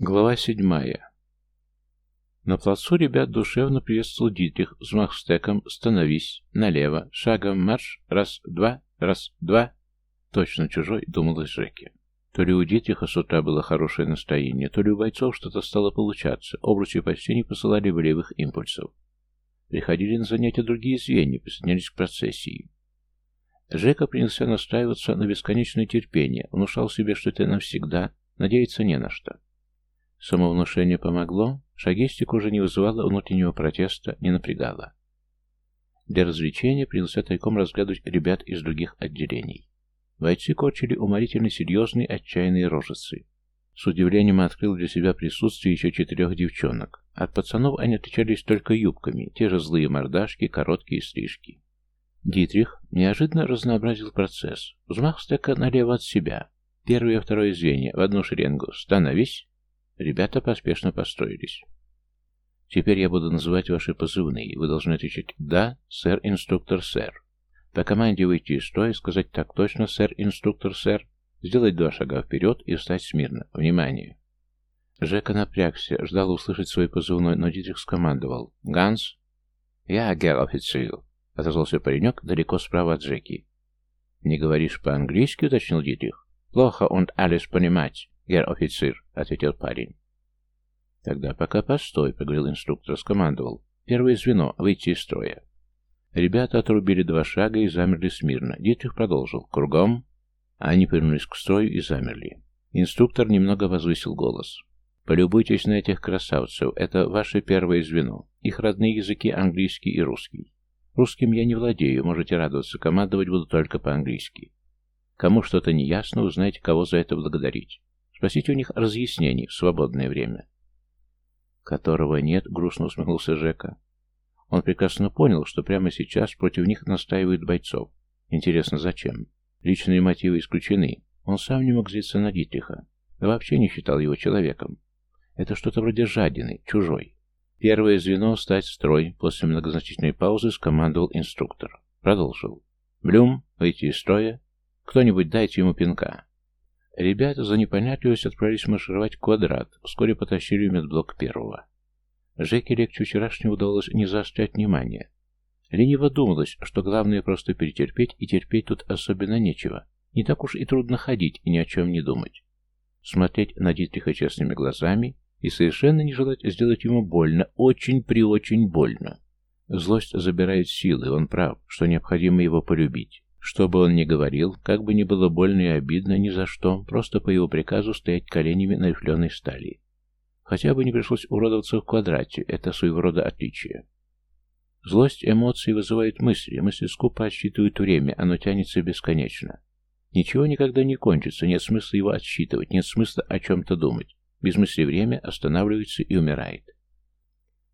Глава седьмая. На плацу ребят душевно приветствовал Дитрих, взмах стеком, становись, налево, шагом марш, раз, два, раз, два. Точно чужой, думалось Жеке. То ли у Дитриха с утра было хорошее настроение, то ли у бойцов что-то стало получаться, обручи почти не посылали болевых импульсов. Приходили на занятия другие звенья, присоединялись к процессии. Жека принялся настраиваться на бесконечное терпение, внушал себе, что это навсегда, надеяться не на что. Самовнушение помогло, шагистика уже не вызывала внутреннего протеста, не напрягала. Для развлечения принялся тайком разглядывать ребят из других отделений. Бойцы корчили уморительно серьезные отчаянные рожицы. С удивлением открыл для себя присутствие еще четырех девчонок. От пацанов они отличались только юбками, те же злые мордашки, короткие стрижки. Дитрих неожиданно разнообразил процесс. Взмах стека налево от себя. Первое и второе звенья в одну шеренгу. Становись. Ребята поспешно построились. Теперь я буду называть ваши позывные. Вы должны отвечать «Да, сэр, инструктор, сэр». По команде выйти из строя, сказать «Так точно, сэр, инструктор, сэр». Сделать два шага вперед и встать смирно. Внимание! Жека напрягся, ждал услышать свой позывной, но Дитрих скомандовал. «Ганс?» «Я, гер офицер», — отозвался паренек далеко справа от Жеки. «Не говоришь по-английски?» — уточнил Дитрих. «Плохо он alles понимать». «Гер офицер», — ответил парень. «Тогда пока постой», — поговорил инструктор, скомандовал. «Первое звено, выйти из строя». Ребята отрубили два шага и замерли смирно. Дитрих продолжил. «Кругом». Они повернулись к строю и замерли. Инструктор немного возвысил голос. «Полюбуйтесь на этих красавцев. Это ваше первое звено. Их родные языки английский и русский. Русским я не владею, можете радоваться, командовать буду только по-английски. Кому что-то не ясно, узнаете, кого за это благодарить. Спросите у них разъяснений в свободное время. Которого нет, грустно усмехнулся Жека. Он прекрасно понял, что прямо сейчас против них настаивают бойцов. Интересно, зачем? Личные мотивы исключены. Он сам не мог злиться на Дитриха. Да вообще не считал его человеком. Это что-то вроде жадины, чужой. Первое звено — стать строй. После многозначительной паузы скомандовал инструктор. Продолжил. Блюм, выйти из строя. Кто-нибудь дайте ему пинка. Ребята за непонятливость отправились маршировать квадрат, вскоре потащили медблок первого. Жеке легче вчерашнего удалось не заострять внимание. Лениво думалось, что главное просто перетерпеть, и терпеть тут особенно нечего. Не так уж и трудно ходить и ни о чем не думать. Смотреть на Дитриха честными глазами и совершенно не желать сделать ему больно, очень-при-очень больно. Злость забирает силы, он прав, что необходимо его полюбить. Что бы он ни говорил, как бы ни было больно и обидно, ни за что, просто по его приказу стоять коленями на рифленой стали. Хотя бы не пришлось уродоваться в квадрате, это своего рода отличие. Злость эмоций вызывает мысли, мысли скупо отсчитывают время, оно тянется бесконечно. Ничего никогда не кончится, нет смысла его отсчитывать, нет смысла о чем-то думать. Без мысли время останавливается и умирает.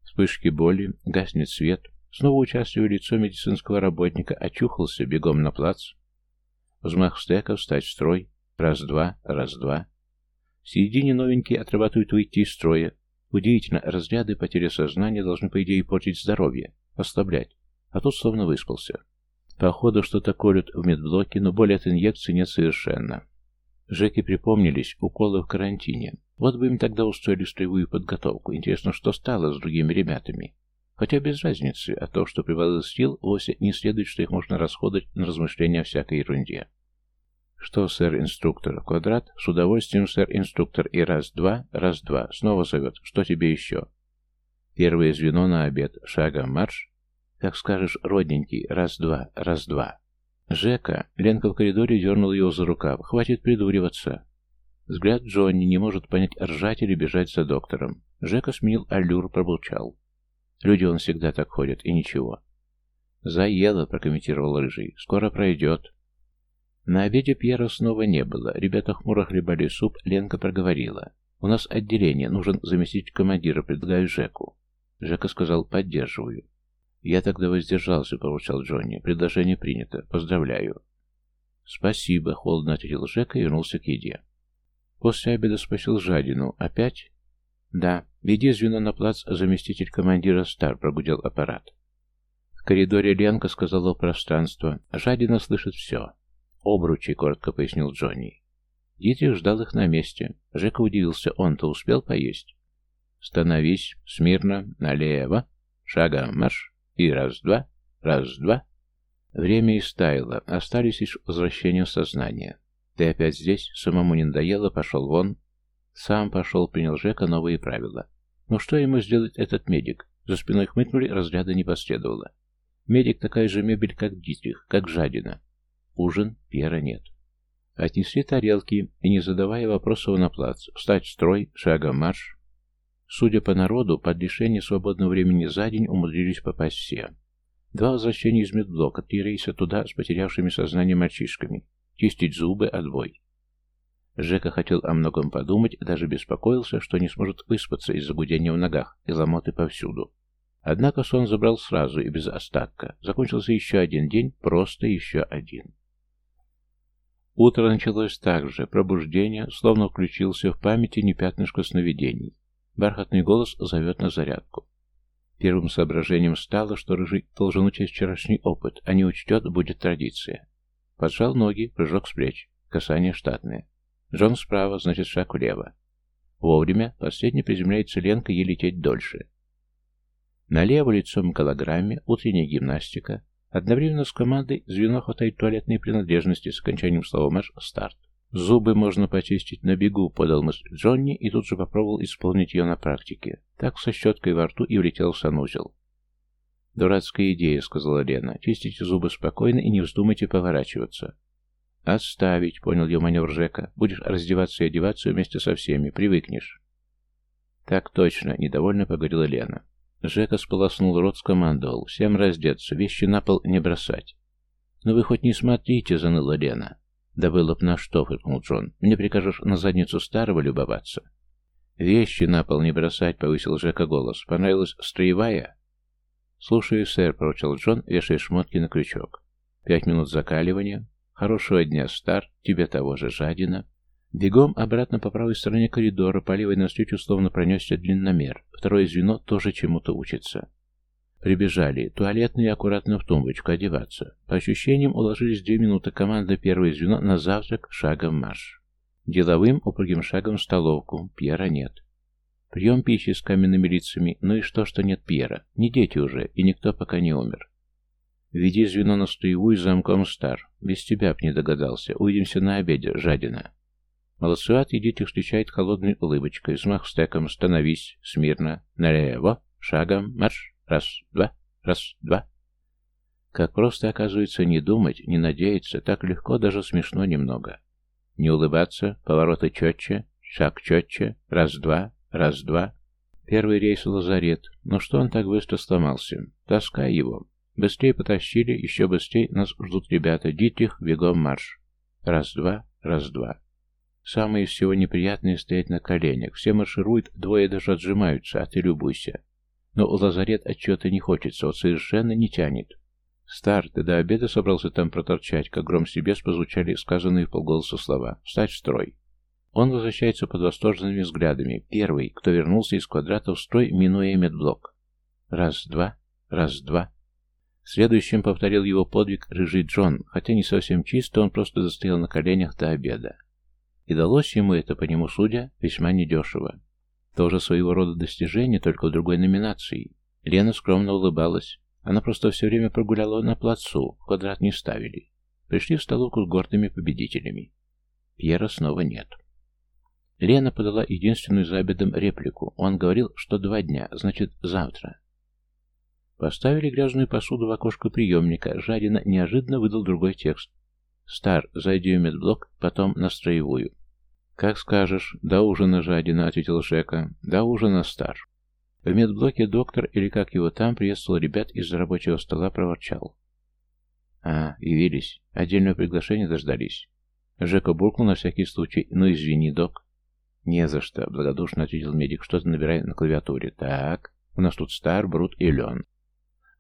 Вспышки боли, гаснет свет, Снова участливое лицо медицинского работника очухался бегом на плац. Взмах стека, встать в строй. Раз-два, раз-два. В середине новенькие отрабатывают выйти из строя. Удивительно, разряды потери сознания должны, по идее, портить здоровье, ослаблять. А тут словно выспался. Походу, что-то колют в медблоке, но боли от инъекции нет совершенно. Жеки припомнились уколы в карантине. Вот бы им тогда устроили строевую подготовку. Интересно, что стало с другими ребятами? Хотя без разницы, а то, что прибавилось сил, вовсе не следует, что их можно расходовать на размышления о всякой ерунде. Что, сэр-инструктор? Квадрат? С удовольствием, сэр-инструктор. И раз-два, раз-два. Снова зовет. Что тебе еще? Первое звено на обед. Шагом марш. Как скажешь, родненький. Раз-два, раз-два. Жека. Ленка в коридоре дернула его за рукав. Хватит придуриваться. Взгляд Джонни не может понять, ржать или бежать за доктором. Жека сменил аллюр, пробурчал. Люди он всегда так ходят, и ничего. «Заело», — прокомментировал Рыжий. «Скоро пройдет». На обеде Пьера снова не было. Ребята хмуро хлебали суп, Ленка проговорила. «У нас отделение, нужен заместитель командира, предлагаю Жеку». Жека сказал «поддерживаю». «Я тогда воздержался», — поручал Джонни. «Предложение принято. Поздравляю». «Спасибо», — холодно ответил Жека и вернулся к еде. После обеда спросил Жадину. «Опять?» «Да, веди звено на плац, заместитель командира Стар», — прогудел аппарат. В коридоре Ленка сказала пространство. Жадина слышит все. «Обручи», — коротко пояснил Джонни. Дитрих ждал их на месте. Жека удивился, он-то успел поесть. «Становись, смирно, налево, шагом марш, и раз-два, раз-два». Время истаяло, остались лишь возвращения в сознание. «Ты опять здесь? Самому не надоело? Пошел вон?» Сам пошел, принял Жека новые правила. Но что ему сделать этот медик? За спиной хмыкнули, разряда не последовало. Медик такая же мебель, как Дитрих, как жадина. Ужин, Пьера нет. Отнесли тарелки и, не задавая вопросов на плац, встать в строй, шагом марш. Судя по народу, под лишение свободного времени за день умудрились попасть все. Два возвращения из медблока, три рейса туда с потерявшими сознание мальчишками. Чистить зубы, отбой. Жека хотел о многом подумать, даже беспокоился, что не сможет выспаться из-за гудения в ногах и ломоты повсюду. Однако сон забрал сразу и без остатка. Закончился еще один день, просто еще один. Утро началось так же, пробуждение, словно включился в памяти не пятнышко сновидений. Бархатный голос зовет на зарядку. Первым соображением стало, что Рыжий должен учесть вчерашний опыт, а не учтет, будет традиция. Поджал ноги, прыжок с плеч, касание штатное. Джон справа, значит шаг влево. Вовремя последний приземляется Ленка и лететь дольше. Налево лицом к голограмме, утренняя гимнастика. Одновременно с командой звено хватает туалетные принадлежности с окончанием слова «марш» «старт». «Зубы можно почистить на бегу», — подал мысль Джонни и тут же попробовал исполнить ее на практике. Так со щеткой во рту и влетел в санузел. «Дурацкая идея», — сказала Лена. «Чистите зубы спокойно и не вздумайте поворачиваться». «Отставить», — понял ее маневр Жека. «Будешь раздеваться и одеваться вместе со всеми. Привыкнешь». «Так точно», — недовольно поговорила Лена. Жека сполоснул рот, скомандовал. «Всем раздеться, вещи на пол не бросать». «Ну вы хоть не смотрите», — заныла Лена. «Да было б на что», — фыркнул Джон. «Мне прикажешь на задницу старого любоваться?» «Вещи на пол не бросать», — повысил Жека голос. «Понравилась строевая?» «Слушаю, сэр», — поручил Джон, вешая шмотки на крючок. «Пять минут закаливания. Хорошего дня, Стар. Тебе того же, жадина». Бегом обратно по правой стороне коридора, по левой навстречу словно пронесся длинномер. Второе звено тоже чему-то учится. Прибежали. Туалетные аккуратно в тумбочку одеваться. По ощущениям уложились две минуты команда первое звено на завтрак шагом марш. Деловым упругим шагом в столовку. Пьера нет. Прием пищи с каменными лицами. Ну и что, что нет Пьера? Не дети уже, и никто пока не умер. Веди звено на стоевую замком стар. Без тебя б не догадался. Увидимся на обеде, жадина. Молодцеватый Дитих встречает холодной улыбочкой, взмах стеком, становись, смирно, налево, шагом, марш, раз, два, раз, два. Как просто, оказывается, не думать, не надеяться, так легко, даже смешно немного. Не улыбаться, повороты четче, шаг четче, раз-два, раз-два. Первый рейс в лазарет, но что он так быстро сломался? Таскай его. Быстрее потащили, еще быстрее нас ждут ребята. Дитрих, бегом марш. Раз-два, раз-два. Самое всего неприятное стоять на коленях. Все маршируют, двое даже отжимаются, а ты любуйся. Но лазарет отчета не хочется, вот совершенно не тянет. Стар, ты до обеда собрался там проторчать, как гром с небес прозвучали сказанные в полголоса слова. Встать в строй. Он возвращается под восторженными взглядами. Первый, кто вернулся из квадрата в строй, минуя медблок. Раз-два, раз-два. Следующим повторил его подвиг рыжий Джон, хотя не совсем чисто, он просто застоял на коленях до обеда. И далось ему это, по нему судя, весьма недешево. Тоже своего рода достижение, только в другой номинации. Лена скромно улыбалась. Она просто все время прогуляла на плацу, квадрат не ставили. Пришли в столовку с гордыми победителями. Пьера снова нет. Лена подала единственную за обедом реплику. Он говорил, что два дня, значит, завтра. Поставили грязную посуду в окошко приемника. Жадина неожиданно выдал другой текст. «Стар, зайди в медблок, потом на строевую. «Как скажешь. До ужина, жадина», — ответил Жека. «До ужина, стар». В медблоке доктор, или как его там, приветствовал ребят из рабочего стола, проворчал. «А, явились. Отдельное приглашение дождались». Жека буркнул на всякий случай. «Ну, извини, док». «Не за что», — благодушно ответил медик, что-то набирая на клавиатуре. «Так, у нас тут Стар, Брут и Лен».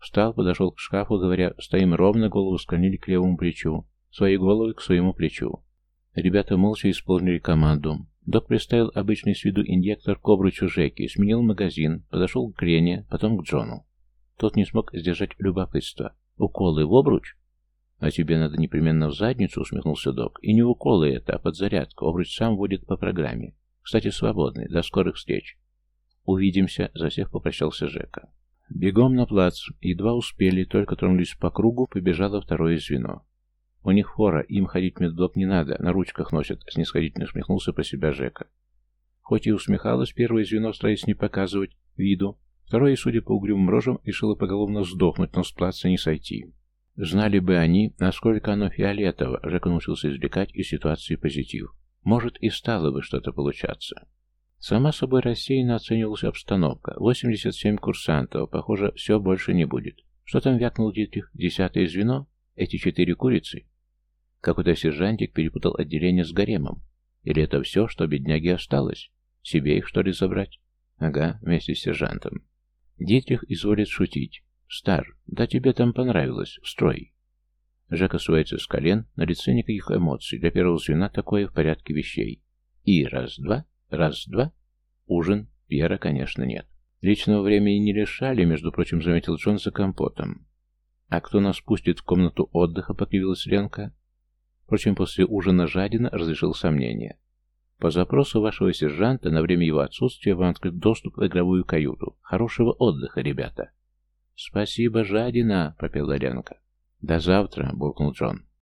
Встал, подошел к шкафу, говоря, «Стоим ровно, голову склонили к левому плечу, свои головы к своему плечу». Ребята молча исполнили команду. Док приставил обычный с виду инъектор к обручу Жеки, сменил магазин, подошел к Лене, потом к Джону. Тот не смог сдержать любопытство. Уколы в обруч? «А тебе надо непременно в задницу», — усмехнулся док. «И не уколы это, а подзарядка. Обруч сам будет по программе. Кстати, свободный. До скорых встреч». «Увидимся», — за всех попрощался Жека. Бегом на плац. Едва успели, только тронулись по кругу, побежало второе звено. «У них фора, им ходить в медблок не надо, на ручках носят», — снисходительно усмехнулся про себя Жека. Хоть и усмехалось первое звено, стараясь не показывать виду, второе, судя по угрюмым рожам, решило поголовно сдохнуть, но с плаца не сойти. Знали бы они, насколько оно фиолетово, Жека научился извлекать из ситуации позитив. Может, и стало бы что-то получаться. Сама собой рассеянно оценивалась обстановка. 87 курсантов, похоже, все больше не будет. Что там вякнул Дитрих? Десятое звено? Эти четыре курицы? Какой-то сержантик перепутал отделение с гаремом. Или это все, что бедняге осталось? Себе их, что ли, забрать? Ага, вместе с сержантом. Дитрих изволит шутить. Стар, да тебе там понравилось. Строй. Жека суется с колен, на лице никаких эмоций. Для первого звена такое в порядке вещей. И раз-два, раз-два. Ужин, Пьера, конечно, нет. Личного времени не решали, между прочим, заметил Джон за компотом. А кто нас пустит в комнату отдыха, покривилась Ленка. Впрочем, после ужина жадина разрешил сомнение. По запросу вашего сержанта на время его отсутствия вам открыт доступ в игровую каюту. Хорошего отдыха, ребята. Спасибо, жадина, пропела Ленка. До завтра, буркнул Джон.